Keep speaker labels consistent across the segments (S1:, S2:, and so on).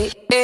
S1: it, it.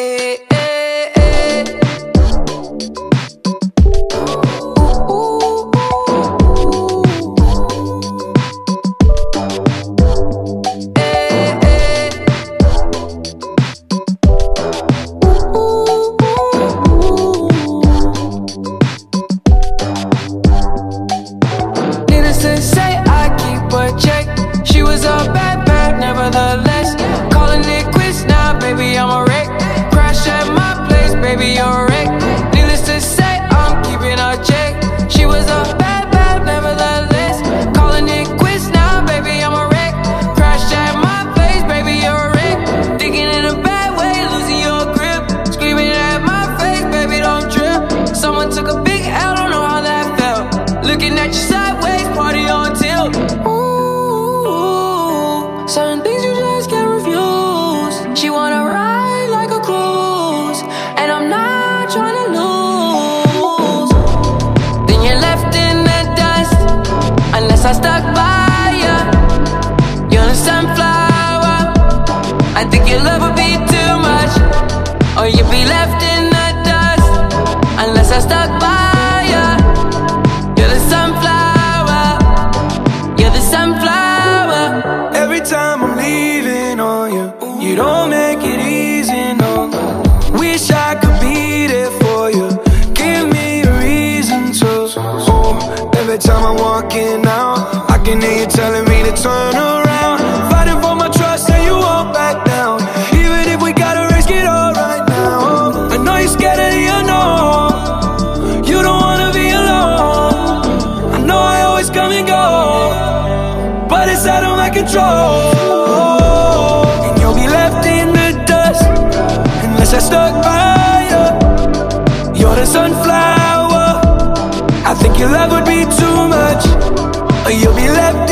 S1: Lose. Then you're left in the dust, unless I stuck by you. You're the sunflower. I think your love would be too much, or you'd be left in the dust, unless I stuck by you. You're the sunflower. You're the sunflower.
S2: Every time I'm leaving on you, you don't make it easy, no. Wish I every time I'm walking out, I can hear you telling me to turn around. Fighting for my trust, and you won't back down. Even if we gotta risk it all right now. I know you're scared of the unknown. You don't wanna be alone. I know I always come and go but it's out of my control. And you'll be left in the dust unless I stuck by you. You're the sunflower. I think your love would be too much, or you'll be left